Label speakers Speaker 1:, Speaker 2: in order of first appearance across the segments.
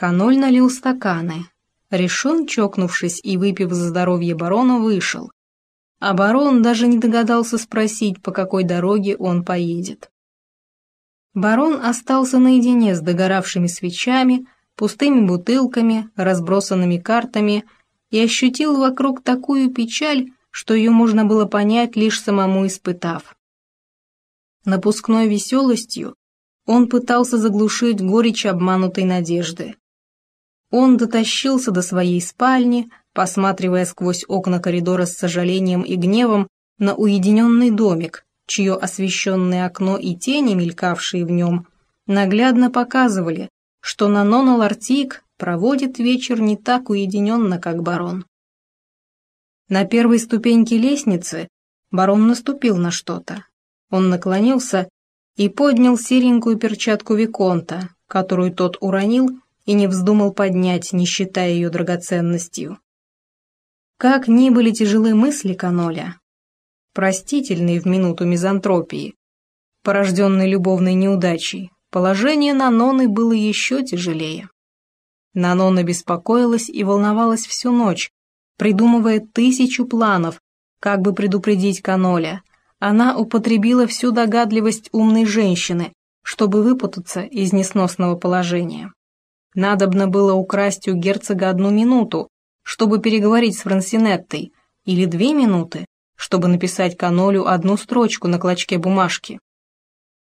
Speaker 1: Каноль налил стаканы. Решен, чокнувшись и выпив за здоровье барона, вышел. А барон даже не догадался спросить, по какой дороге он поедет. Барон остался наедине с догоравшими свечами, пустыми бутылками, разбросанными картами и ощутил вокруг такую печаль, что ее можно было понять, лишь самому испытав. Напускной веселостью он пытался заглушить горечь обманутой надежды. Он дотащился до своей спальни, посматривая сквозь окна коридора с сожалением и гневом на уединенный домик, чье освещенное окно и тени, мелькавшие в нем, наглядно показывали, что Нанона Лартик проводит вечер не так уединенно, как барон. На первой ступеньке лестницы барон наступил на что-то. Он наклонился и поднял серенькую перчатку Виконта, которую тот уронил и не вздумал поднять, не считая ее драгоценностью. Как ни были тяжелы мысли Каноля, простительные в минуту мизантропии, порожденной любовной неудачей, положение Наноны было еще тяжелее. Нанона беспокоилась и волновалась всю ночь, придумывая тысячу планов, как бы предупредить Каноля. Она употребила всю догадливость умной женщины, чтобы выпутаться из несносного положения. Надобно было украсть у герцога одну минуту, чтобы переговорить с Франсинеттой, или две минуты, чтобы написать Канолю одну строчку на клочке бумажки.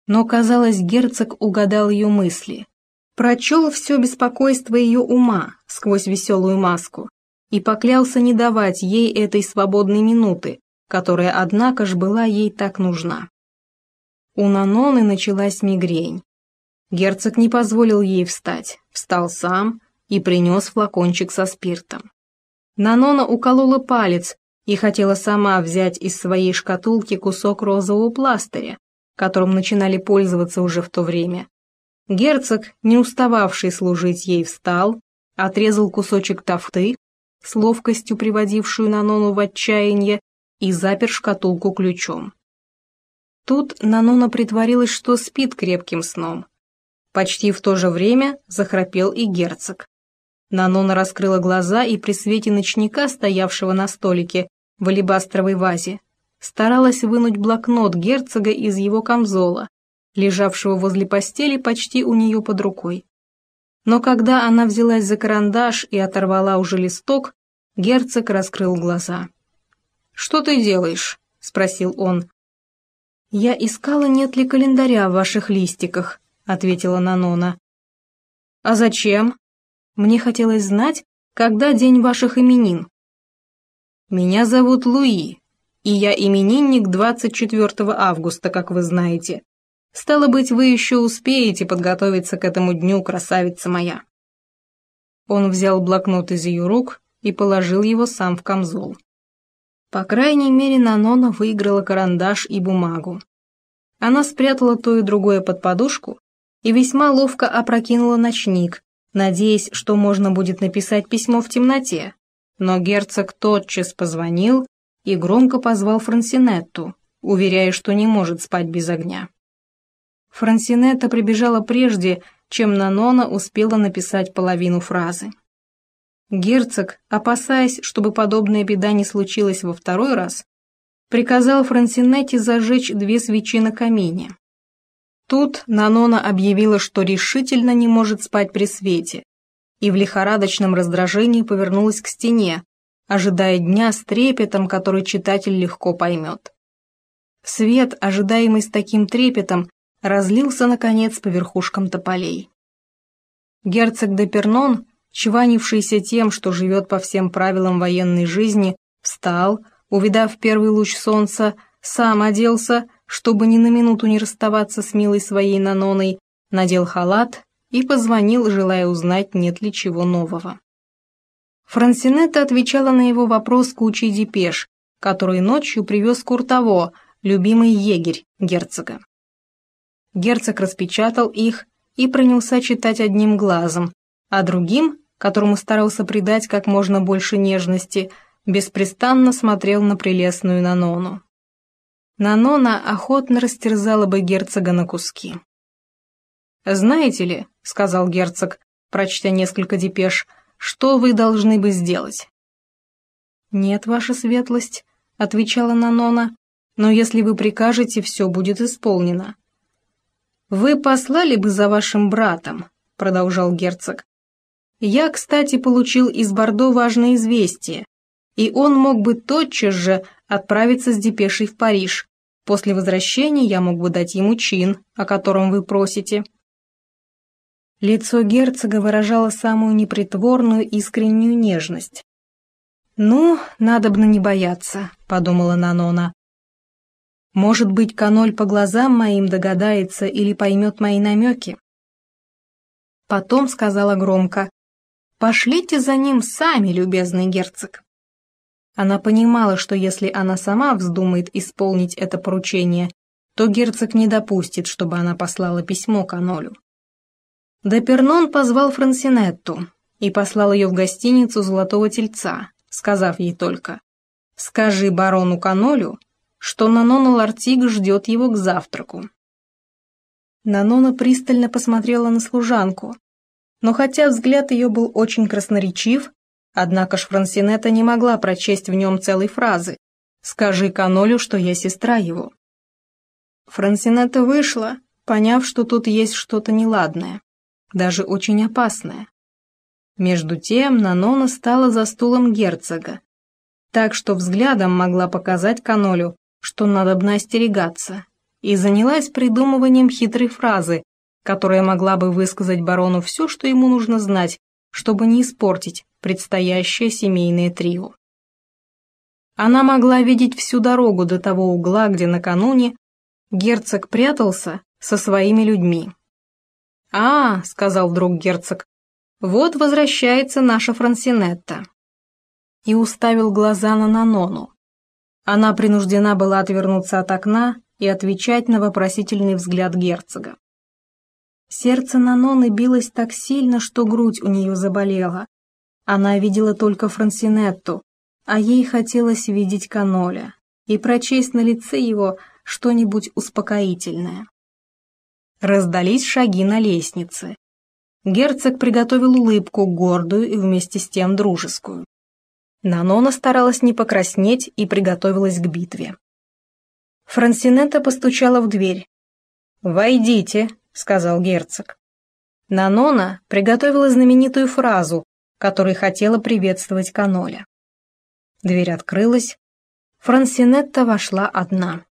Speaker 1: Но, казалось, герцог угадал ее мысли, прочел все беспокойство ее ума сквозь веселую маску и поклялся не давать ей этой свободной минуты, которая, однако ж, была ей так нужна. У Наноны началась мигрень. Герцог не позволил ей встать, встал сам и принес флакончик со спиртом. Нанона уколола палец и хотела сама взять из своей шкатулки кусок розового пластыря, которым начинали пользоваться уже в то время. Герцог, не устававший служить ей, встал, отрезал кусочек тафты, с ловкостью приводившую Нанону в отчаяние, и запер шкатулку ключом. Тут Нанона притворилась, что спит крепким сном, Почти в то же время захрапел и герцог. Нанона раскрыла глаза и при свете ночника, стоявшего на столике в алебастровой вазе, старалась вынуть блокнот герцога из его камзола, лежавшего возле постели почти у нее под рукой. Но когда она взялась за карандаш и оторвала уже листок, герцог раскрыл глаза. «Что ты делаешь?» — спросил он. «Я искала, нет ли календаря в ваших листиках», ответила Нанона. «А зачем? Мне хотелось знать, когда день ваших именин». «Меня зовут Луи, и я именинник 24 августа, как вы знаете. Стало быть, вы еще успеете подготовиться к этому дню, красавица моя». Он взял блокнот из ее рук и положил его сам в камзол. По крайней мере, Нанона выиграла карандаш и бумагу. Она спрятала то и другое под подушку и весьма ловко опрокинула ночник, надеясь, что можно будет написать письмо в темноте. Но герцог тотчас позвонил и громко позвал Франсинетту, уверяя, что не может спать без огня. Франсинетта прибежала прежде, чем Нанона успела написать половину фразы. Герцог, опасаясь, чтобы подобная беда не случилась во второй раз, приказал Франсинетте зажечь две свечи на камине. Тут Нанона объявила, что решительно не может спать при свете, и в лихорадочном раздражении повернулась к стене, ожидая дня с трепетом, который читатель легко поймет. Свет, ожидаемый с таким трепетом, разлился, наконец, по верхушкам тополей. Герцог де Пернон, чванившийся тем, что живет по всем правилам военной жизни, встал, увидав первый луч солнца, сам оделся, чтобы ни на минуту не расставаться с милой своей Наноной, надел халат и позвонил, желая узнать, нет ли чего нового. Франсинетта отвечала на его вопрос кучей депеш, который ночью привез Куртово, любимый егерь герцога. Герцог распечатал их и принялся читать одним глазом, а другим, которому старался придать как можно больше нежности, беспрестанно смотрел на прелестную Нанону. Нанона охотно растерзала бы герцога на куски. «Знаете ли», — сказал герцог, прочтя несколько депеш, что вы должны бы сделать. «Нет, ваша светлость», — отвечала Нанона, «но если вы прикажете, все будет исполнено». «Вы послали бы за вашим братом», — продолжал герцог. «Я, кстати, получил из Бордо важное известие, и он мог бы тотчас же отправиться с депешей в Париж. После возвращения я мог бы дать ему чин, о котором вы просите». Лицо герцога выражало самую непритворную искреннюю нежность. «Ну, надобно не бояться», — подумала Нанона. «Может быть, Каноль по глазам моим догадается или поймет мои намеки?» Потом сказала громко, «Пошлите за ним сами, любезный герцог». Она понимала, что если она сама вздумает исполнить это поручение, то герцог не допустит, чтобы она послала письмо Канолю. Депернон позвал Франсинетту и послал ее в гостиницу «Золотого тельца», сказав ей только «Скажи барону Канолю, что Нанона Лартиг ждет его к завтраку». Нанона пристально посмотрела на служанку, но хотя взгляд ее был очень красноречив, однако ж Франсинетта не могла прочесть в нем целой фразы «Скажи Канолю, что я сестра его». Франсинетта вышла, поняв, что тут есть что-то неладное, даже очень опасное. Между тем Нанона стала за стулом герцога, так что взглядом могла показать Канолю, что надо бы остерегаться, и занялась придумыванием хитрой фразы, которая могла бы высказать барону все, что ему нужно знать, чтобы не испортить предстоящее семейное трио. Она могла видеть всю дорогу до того угла, где накануне герцог прятался со своими людьми. «А, — сказал вдруг герцог, вот возвращается наша Франсинетта. И уставил глаза на Нанону. Она принуждена была отвернуться от окна и отвечать на вопросительный взгляд герцога. Сердце Наноны билось так сильно, что грудь у нее заболела. Она видела только Франсинетту, а ей хотелось видеть Каноля и прочесть на лице его что-нибудь успокоительное. Раздались шаги на лестнице. Герцог приготовил улыбку, гордую и вместе с тем дружескую. Нанона старалась не покраснеть и приготовилась к битве. Франсинетта постучала в дверь. «Войдите», — сказал герцог. Нанона приготовила знаменитую фразу, которой хотела приветствовать Каноля. Дверь открылась. Франсинетта вошла одна.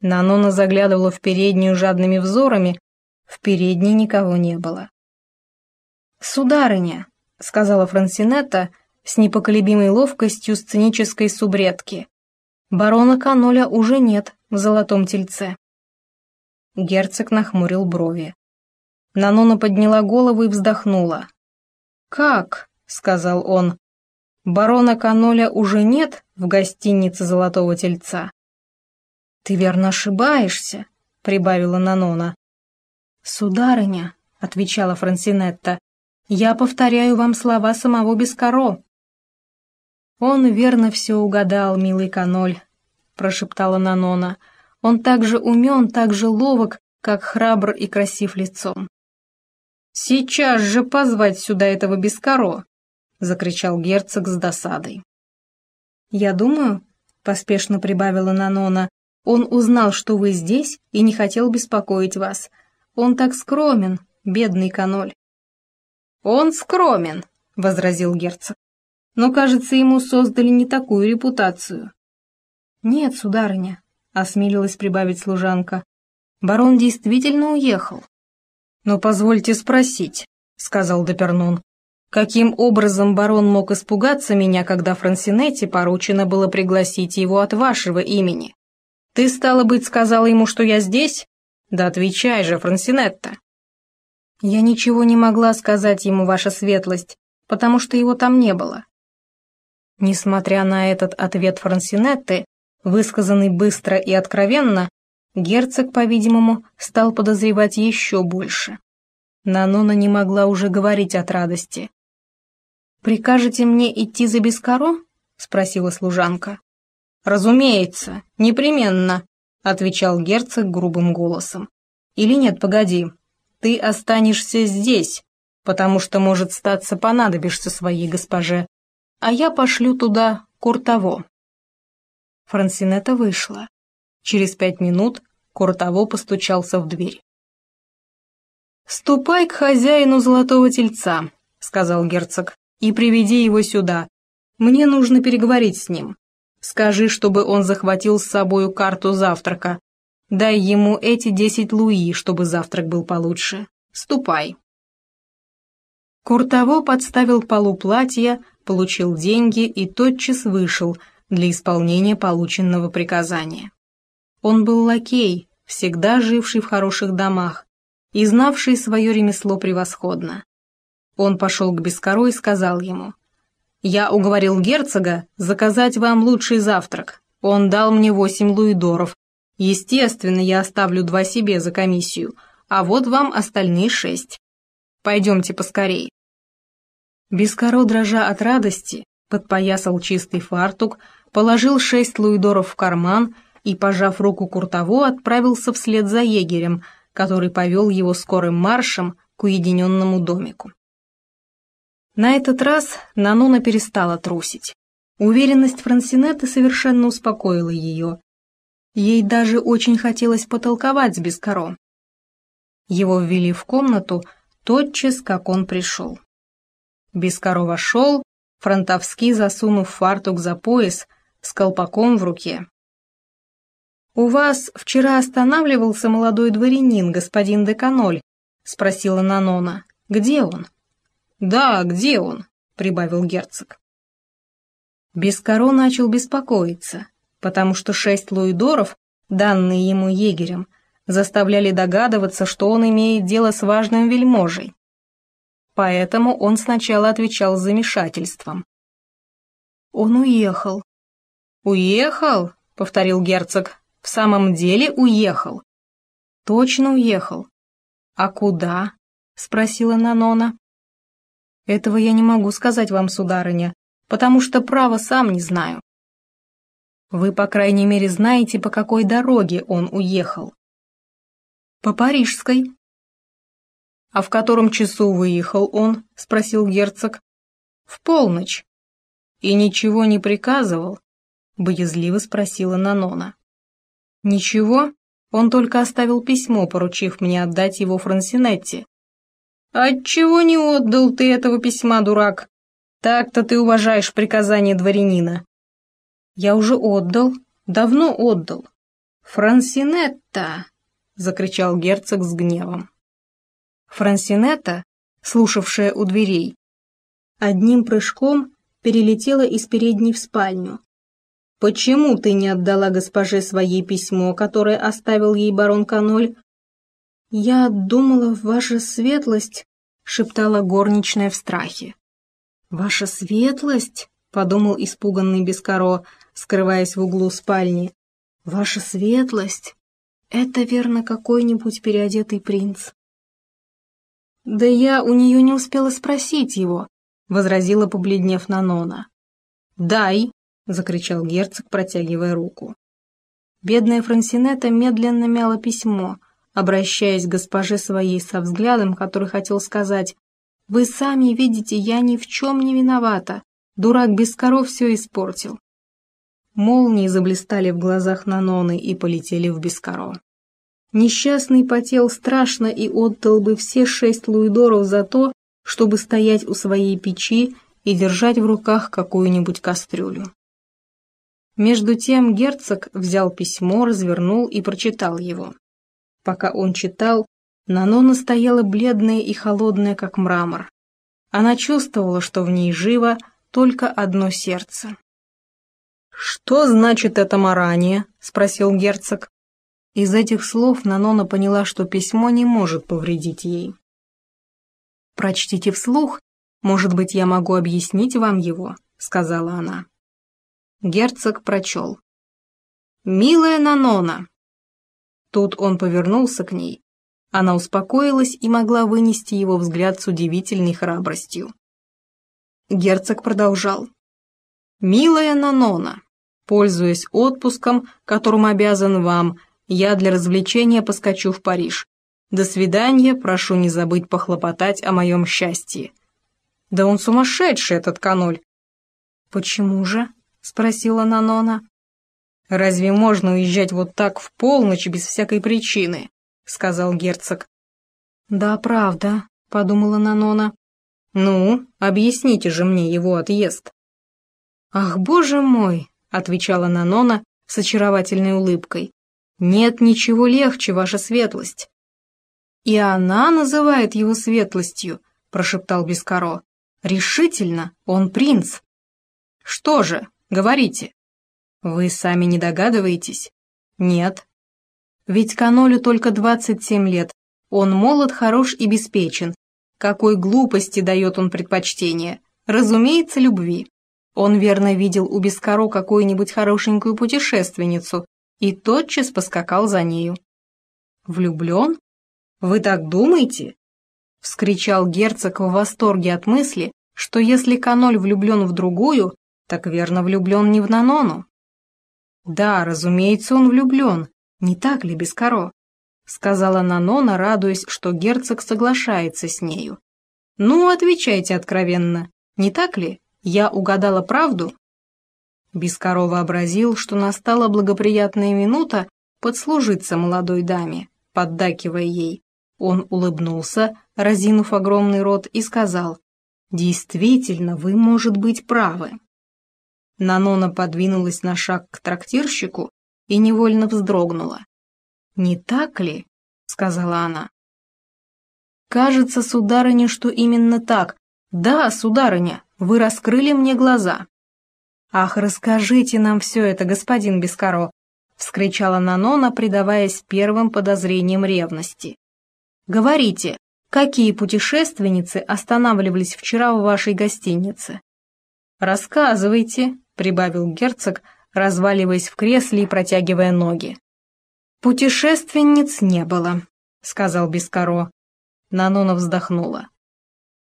Speaker 1: Нанона заглядывала в переднюю жадными взорами, в передней никого не было. «Сударыня», — сказала Франсинетта с непоколебимой ловкостью сценической субредки, «барона Каноля уже нет в золотом тельце». Герцог нахмурил брови. Нанона подняла голову и вздохнула. «Как?» — сказал он. «Барона Каноля уже нет в гостинице Золотого Тельца?» «Ты верно ошибаешься», — прибавила Нанона. «Сударыня», — отвечала Франсинетта, я повторяю вам слова самого Бескаро». «Он верно все угадал, милый каноль», — прошептала Нанона. «Он так же умен, так же ловок, как храбр и красив лицом». «Сейчас же позвать сюда этого Бескаро!» — закричал герцог с досадой. «Я думаю», — поспешно прибавила Нанона, «он узнал, что вы здесь, и не хотел беспокоить вас. Он так скромен, бедный каноль». «Он скромен», — возразил герцог. «Но, кажется, ему создали не такую репутацию». «Нет, сударыня», — осмелилась прибавить служанка. «Барон действительно уехал». «Но позвольте спросить», — сказал Депернон. «Каким образом барон мог испугаться меня, когда Франсинетти поручено было пригласить его от вашего имени? Ты, стало быть, сказала ему, что я здесь? Да отвечай же, Франсинетта!» Я ничего не могла сказать ему, ваша светлость, потому что его там не было. Несмотря на этот ответ Франсинетты, высказанный быстро и откровенно, герцог, по-видимому, стал подозревать еще больше. Нанона не могла уже говорить от радости. «Прикажете мне идти за Бескаро?» — спросила служанка. «Разумеется, непременно», — отвечал герцог грубым голосом. «Или нет, погоди, ты останешься здесь, потому что, может, статься понадобишься своей госпоже, а я пошлю туда Куртово». Франсинетта вышла. Через пять минут Куртово постучался в дверь. «Ступай к хозяину золотого тельца», — сказал герцог, — «и приведи его сюда. Мне нужно переговорить с ним. Скажи, чтобы он захватил с собою карту завтрака. Дай ему эти десять луи, чтобы завтрак был получше. Ступай». Куртово подставил полу платья, получил деньги и тотчас вышел для исполнения полученного приказания. Он был лакей, всегда живший в хороших домах, и знавший свое ремесло превосходно. Он пошел к Бескаро и сказал ему, «Я уговорил герцога заказать вам лучший завтрак. Он дал мне восемь луидоров. Естественно, я оставлю два себе за комиссию, а вот вам остальные шесть. Пойдемте поскорей». Бескаро, дрожа от радости, подпоясал чистый фартук, положил шесть луидоров в карман и, пожав руку Куртово, отправился вслед за егерем – который повел его скорым маршем к уединенному домику. На этот раз Нанона перестала трусить. Уверенность Франсинетты совершенно успокоила ее. Ей даже очень хотелось потолковать с Бескаро. Его ввели в комнату тотчас, как он пришел. Бескаро вошел, фронтовски засунув фартук за пояс, с колпаком в руке. «У вас вчера останавливался молодой дворянин, господин Деканоль?» — спросила Нанона. «Где он?» «Да, где он?» — прибавил герцог. Бескаро начал беспокоиться, потому что шесть луидоров, данные ему егерем, заставляли догадываться, что он имеет дело с важным вельможей. Поэтому он сначала отвечал с замешательством. «Он уехал». «Уехал?» — повторил герцог в самом деле уехал?» «Точно уехал». «А куда?» — спросила Нанона. «Этого я не могу сказать вам, сударыня, потому что право сам не знаю». «Вы, по крайней мере, знаете, по какой дороге он уехал?» «По Парижской». «А в котором часу выехал он?» — спросил герцог. «В полночь». «И ничего не приказывал?» — боязливо спросила Нанона. «Ничего, он только оставил письмо, поручив мне отдать его Франсинетти». «Отчего не отдал ты этого письма, дурак? Так-то ты уважаешь приказание дворянина». «Я уже отдал, давно отдал». «Франсинетта!» — закричал герцог с гневом. Франсинетта, слушавшая у дверей, одним прыжком перелетела из передней в спальню, Почему ты не отдала госпоже своей письмо, которое оставил ей барон Каноль? Я думала, ваша светлость, шептала горничная в страхе. Ваша светлость, подумал испуганный Бескаро, скрываясь в углу спальни. Ваша светлость, это верно какой-нибудь переодетый принц. Да я у нее не успела спросить его, возразила, побледнев Нанона. «Дай», — закричал герцог, протягивая руку. Бедная Франсинетта медленно мяла письмо, обращаясь к госпоже своей со взглядом, который хотел сказать «Вы сами видите, я ни в чем не виновата. Дурак без коров все испортил». Молнии заблистали в глазах Наноны и полетели в Бескаро. Несчастный потел страшно и отдал бы все шесть луидоров за то, чтобы стоять у своей печи и держать в руках какую-нибудь кастрюлю. Между тем герцог взял письмо, развернул и прочитал его. Пока он читал, Нанона стояла бледная и холодная, как мрамор. Она чувствовала, что в ней живо только одно сердце. «Что значит это марание?» — спросил герцог. Из этих слов Нанона поняла, что письмо не может повредить ей. «Прочтите вслух, может быть, я могу объяснить вам его», — сказала она. Герцог прочел. «Милая Нанона!» Тут он повернулся к ней. Она успокоилась и могла вынести его взгляд с удивительной храбростью. Герцог продолжал. «Милая Нанона, пользуясь отпуском, которым обязан вам, я для развлечения поскочу в Париж. До свидания, прошу не забыть похлопотать о моем счастье. Да он сумасшедший, этот каноль. Почему же? Спросила Нанона. Разве можно уезжать вот так в полночь без всякой причины? Сказал герцог. Да, правда, подумала Нанона. Ну, объясните же мне его отъезд. Ах, боже мой, отвечала Нанона с очаровательной улыбкой. Нет ничего легче, ваша светлость. «И она называет его светлостью», — прошептал Бескаро. «Решительно, он принц». «Что же, говорите». «Вы сами не догадываетесь?» «Нет». «Ведь Канолю только 27 лет. Он молод, хорош и беспечен. Какой глупости дает он предпочтение? Разумеется, любви. Он верно видел у Бескаро какую-нибудь хорошенькую путешественницу и тотчас поскакал за нею. Влюблен? Вы так думаете?» — вскричал герцог в восторге от мысли, что если Каноль влюблен в другую, так верно влюблен не в Нанону. «Да, разумеется, он влюблен, не так ли, Бескаро?» — сказала Нанона, радуясь, что герцог соглашается с нею. «Ну, отвечайте откровенно, не так ли? Я угадала правду?» Бескаро вообразил, что настала благоприятная минута подслужиться молодой даме, поддакивая ей. Он улыбнулся, разинув огромный рот, и сказал, «Действительно, вы, может быть, правы». Нанона подвинулась на шаг к трактирщику и невольно вздрогнула. «Не так ли?» — сказала она. «Кажется, сударыня, что именно так. Да, сударыня, вы раскрыли мне глаза». «Ах, расскажите нам все это, господин Бескаро!» — вскричала Нанона, предаваясь первым подозрениям ревности. Говорите, какие путешественницы останавливались вчера в вашей гостинице? Рассказывайте, прибавил герцог, разваливаясь в кресле и протягивая ноги. Путешественниц не было, сказал Бескаро. Нанона вздохнула.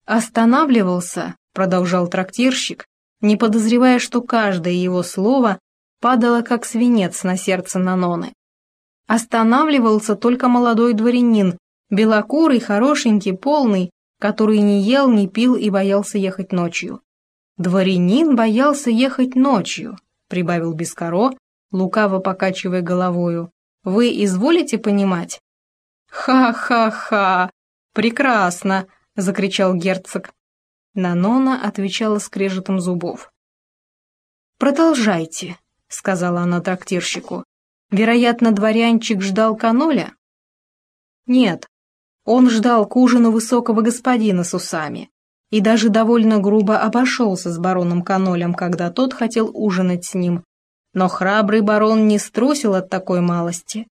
Speaker 1: Останавливался, продолжал трактирщик, не подозревая, что каждое его слово падало как свинец на сердце Наноны. Останавливался только молодой дворянин, Белокурый, хорошенький, полный, который не ел, не пил и боялся ехать ночью. Дворянин боялся ехать ночью, прибавил Бескаро, лукаво покачивая головою. Вы изволите понимать? Ха-ха-ха! Прекрасно! закричал герцог. Нанона отвечала скрежетом зубов. «Продолжайте», — сказала она трактирщику. «Вероятно, дворянчик ждал каноля?» «Нет, он ждал к ужину высокого господина с усами и даже довольно грубо обошелся с бароном Канолем, когда тот хотел ужинать с ним. Но храбрый барон не струсил от такой малости.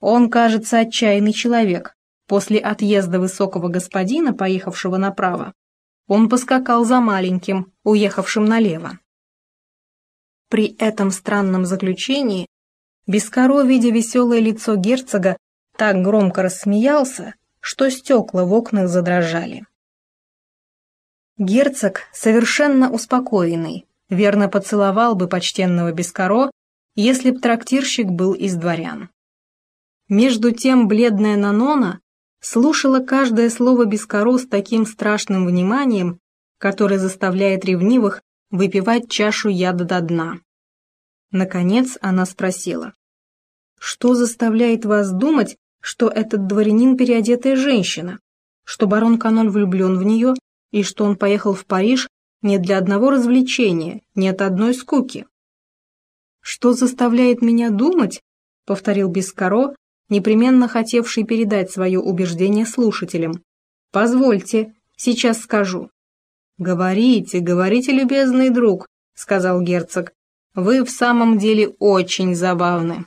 Speaker 1: Он, кажется, отчаянный человек. После отъезда высокого господина, поехавшего направо, он поскакал за маленьким, уехавшим налево. При этом странном заключении Бескаро, видя веселое лицо герцога, так громко рассмеялся, что стекла в окнах задрожали. Герцог, совершенно успокоенный, верно поцеловал бы почтенного Бескаро, если б трактирщик был из дворян. Между тем бледная Нанона слушала каждое слово Бескаро с таким страшным вниманием, которое заставляет ревнивых выпивать чашу яда до дна. Наконец она спросила, «Что заставляет вас думать, что этот дворянин переодетая женщина, что барон Каноль влюблен в нее и что он поехал в Париж не для одного развлечения, не от одной скуки. «Что заставляет меня думать?» — повторил Бескаро, непременно хотевший передать свое убеждение слушателям. «Позвольте, сейчас скажу». «Говорите, говорите, любезный друг», — сказал герцог. «Вы в самом деле очень забавны».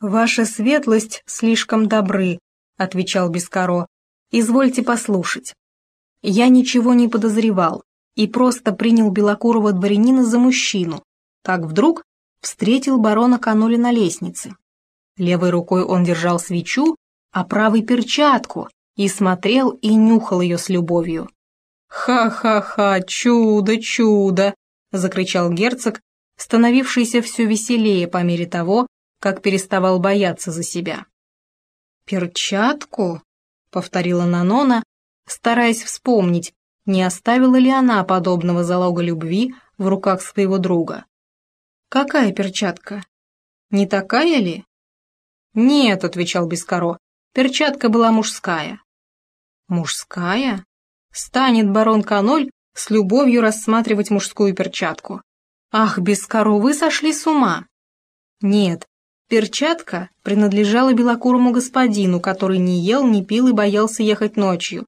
Speaker 1: «Ваша светлость слишком добры», — отвечал Бескаро. «Извольте послушать. Я ничего не подозревал и просто принял белокурого дворянина за мужчину, как вдруг встретил барона Каноли на лестнице. Левой рукой он держал свечу, а правой перчатку, и смотрел и нюхал ее с любовью. «Ха-ха-ха, чудо, чудо!» — закричал герцог, становившийся все веселее по мере того, как переставал бояться за себя. «Перчатку?» — повторила Нанона, стараясь вспомнить, не оставила ли она подобного залога любви в руках своего друга. «Какая перчатка? Не такая ли?» «Нет», — отвечал Бескаро, — «перчатка была мужская». «Мужская?» Станет барон Каноль с любовью рассматривать мужскую перчатку. «Ах, Бескаро, вы сошли с ума!» «Нет, перчатка принадлежала белокурому господину, который не ел, не пил и боялся ехать ночью.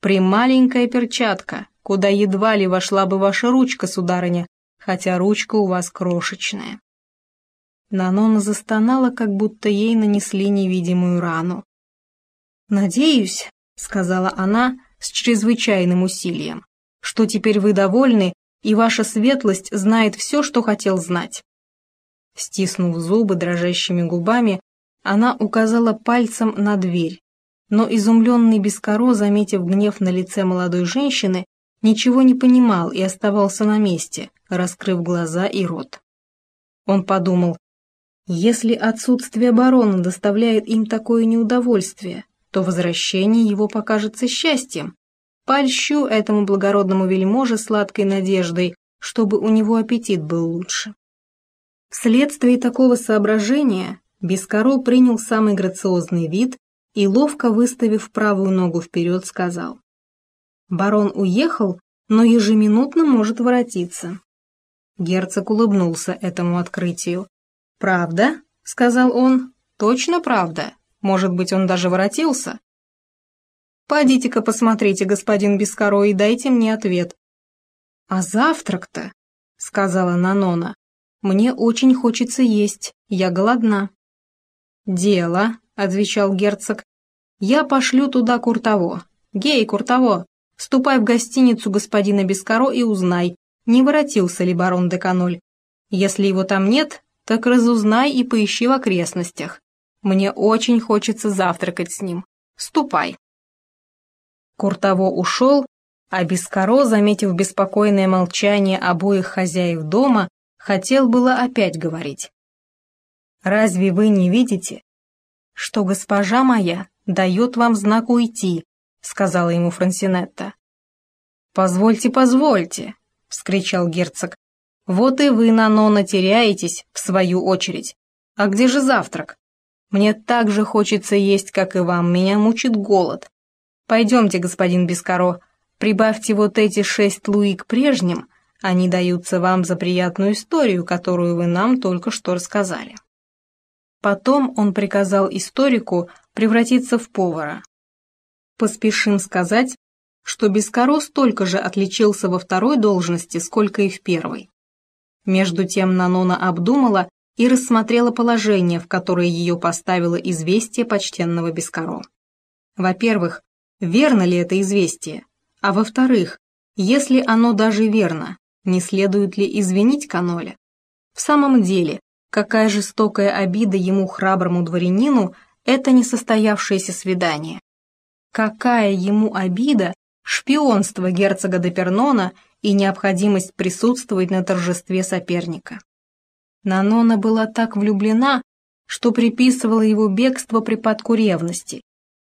Speaker 1: Прималенькая перчатка, куда едва ли вошла бы ваша ручка, сударыня, хотя ручка у вас крошечная». Нанона застонала, как будто ей нанесли невидимую рану. «Надеюсь», — сказала она с чрезвычайным усилием, «что теперь вы довольны, и ваша светлость знает все, что хотел знать». Стиснув зубы дрожащими губами, она указала пальцем на дверь, но изумленный Бескоро, заметив гнев на лице молодой женщины, ничего не понимал и оставался на месте, раскрыв глаза и рот. Он подумал, если отсутствие барона доставляет им такое неудовольствие, то возвращение его покажется счастьем. Польщу этому благородному вельможе сладкой надеждой, чтобы у него аппетит был лучше. Вследствие такого соображения Бескоро принял самый грациозный вид и, ловко выставив правую ногу вперед, сказал. «Барон уехал, но ежеминутно может воротиться». Герцог улыбнулся этому открытию. «Правда?» — сказал он. «Точно правда? Может быть, он даже воротился?» «Пойдите-ка посмотрите, господин Бескоро, и дайте мне ответ». «А завтрак-то?» — сказала Нанона. «Мне очень хочется есть, я голодна». «Дело», — отвечал герцог. «Я пошлю туда Куртово. Гей, Куртово, ступай в гостиницу господина Бескаро и узнай, не воротился ли барон де Каноль. Если его там нет, так разузнай и поищи в окрестностях. Мне очень хочется завтракать с ним. Ступай». Куртово ушел, а Бескаро, заметив беспокойное молчание обоих хозяев дома, хотел было опять говорить. «Разве вы не видите, что госпожа моя дает вам знак уйти», — сказала ему Франсинетта. «Позвольте, позвольте», — вскричал герцог. «Вот и вы, Нанона, теряетесь, в свою очередь. А где же завтрак? Мне так же хочется есть, как и вам, меня мучит голод. Пойдемте, господин Бескаро, прибавьте вот эти шесть луи к прежним, они даются вам за приятную историю, которую вы нам только что рассказали». Потом он приказал историку превратиться в повара. Поспешим сказать, что Бескоро столько же отличился во второй должности, сколько и в первой. Между тем Нанона обдумала и рассмотрела положение, в которое ее поставило известие почтенного Бескоро. Во-первых, верно ли это известие? А во-вторых, если оно даже верно, не следует ли извинить Каноля? В самом деле, Какая жестокая обида ему, храброму дворянину, это несостоявшееся свидание. Какая ему обида шпионство герцога де Пернона и необходимость присутствовать на торжестве соперника. Нанона была так влюблена, что приписывала его бегство припадку ревности,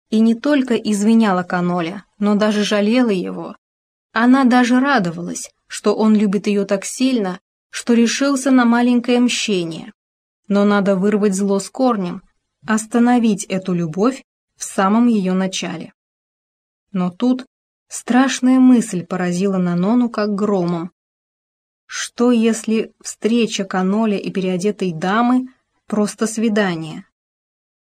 Speaker 1: и не только извиняла Каноля, но даже жалела его. Она даже радовалась, что он любит ее так сильно, что решился на маленькое мщение. Но надо вырвать зло с корнем, остановить эту любовь в самом ее начале. Но тут страшная мысль поразила Нанону как громом. Что если встреча Каноля и переодетой дамы — просто свидание?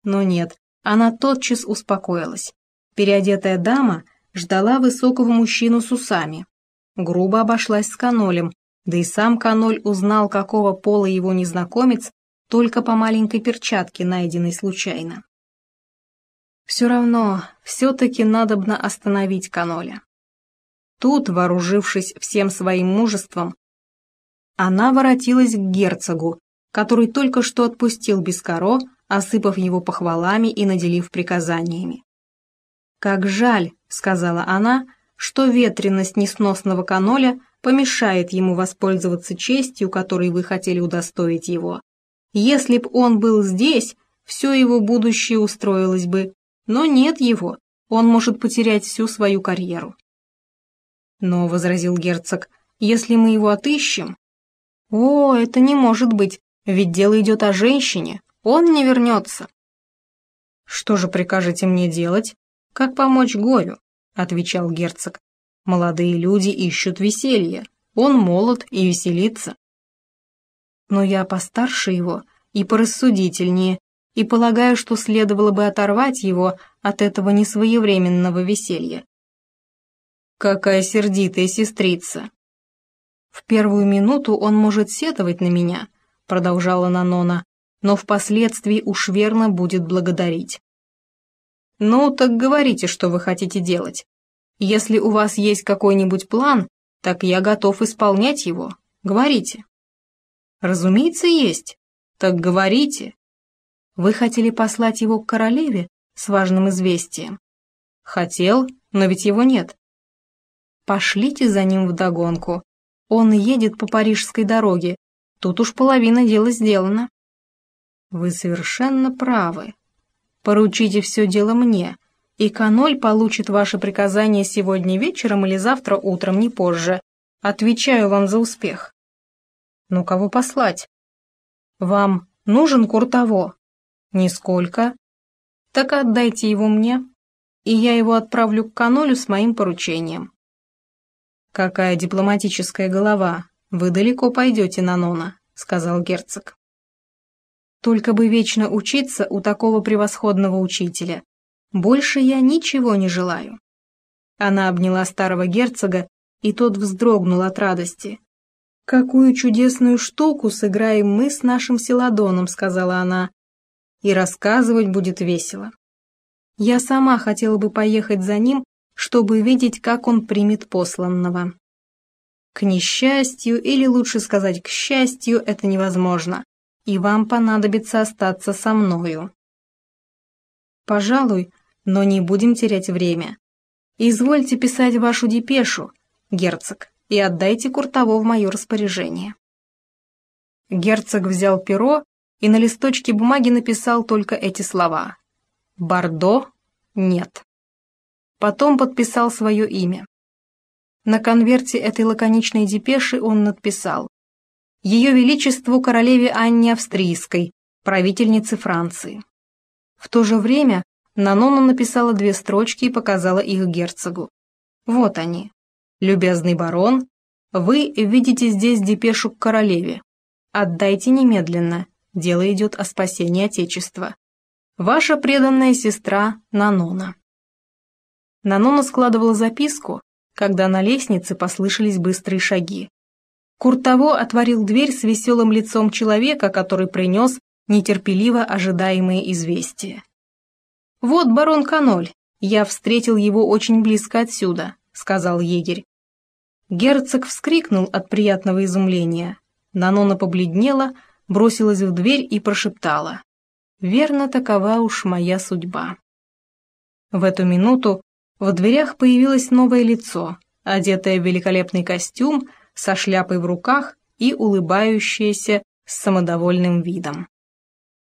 Speaker 1: Но нет, она тотчас успокоилась. Переодетая дама ждала высокого мужчину с усами. Грубо обошлась с Канолем, да и сам Каноль узнал, какого пола его незнакомец, только по маленькой перчатке, найденной случайно. Все равно, все-таки надобно остановить Каноля. Тут, вооружившись всем своим мужеством, она воротилась к герцогу, который только что отпустил Бескаро, осыпав его похвалами и наделив приказаниями. «Как жаль», — сказала она, — «что ветренность несносного каноля помешает ему воспользоваться честью, которой вы хотели удостоить его. Если б он был здесь, все его будущее устроилось бы. Но нет его, он может потерять всю свою карьеру. Но, — возразил герцог, — если мы его отыщем... О, это не может быть, ведь дело идет о женщине, он не вернется. Что же прикажете мне делать? Как помочь горю? — отвечал герцог. Молодые люди ищут веселье, он молод и веселится. Но я постарше его и порассудительнее, и полагаю, что следовало бы оторвать его от этого несвоевременного веселья. Какая сердитая сестрица! В первую минуту он может сетовать на меня, продолжала Нанона, но впоследствии уж верно будет благодарить. Ну, так говорите, что вы хотите делать. Если у вас есть какой-нибудь план, так я готов исполнять его. Говорите. Разумеется, есть. Так говорите. Вы хотели послать его к королеве с важным известием? Хотел, но ведь его нет. Пошлите за ним вдогонку. Он едет по парижской дороге. Тут уж половина дела сделана. Вы совершенно правы. Поручите все дело мне, и Каноль получит ваше приказание сегодня вечером или завтра утром, не позже. Отвечаю вам за успех. Ну, кого послать? Вам нужен Куртово? Нисколько. Так отдайте его мне, и я его отправлю к Канолю с моим поручением. Какая дипломатическая голова. Вы далеко пойдете, Нанона, сказал герцог. Только бы вечно учиться у такого превосходного учителя. Больше я ничего не желаю. Она обняла старого герцога, и тот вздрогнул от радости. «Какую чудесную штуку сыграем мы с нашим Селадоном», — сказала она. «И рассказывать будет весело. Я сама хотела бы поехать за ним, чтобы видеть, как он примет посланного. К несчастью, или лучше сказать, к счастью, это невозможно, и вам понадобится остаться со мною. Пожалуй, но не будем терять время. Извольте писать вашу депешу, герцог, и отдайте Куртово в мое распоряжение. Герцог взял перо и на листочке бумаги написал только эти слова. «Бордо? Нет». Потом подписал свое имя. На конверте этой лаконичной депеши он надписал «Ее Величеству королеве Анне Австрийской, правительнице Франции». В то же время Нанона написала две строчки и показала их герцогу. Вот они. «Любезный барон, вы видите здесь депешу к королеве. Отдайте немедленно, дело идет о спасении Отечества. Ваша преданная сестра Нанона». Нанона складывала записку, когда на лестнице послышались быстрые шаги. Куртово отворил дверь с веселым лицом человека, который принес нетерпеливо ожидаемые известия. «Вот барон Каноль, я встретил его очень близко отсюда», — сказал егерь. Герцог вскрикнул от приятного изумления. Нанона побледнела, бросилась в дверь и прошептала. «Верно, такова уж моя судьба». В эту минуту в дверях появилось новое лицо, одетое в великолепный костюм, со шляпой в руках и улыбающееся с самодовольным видом.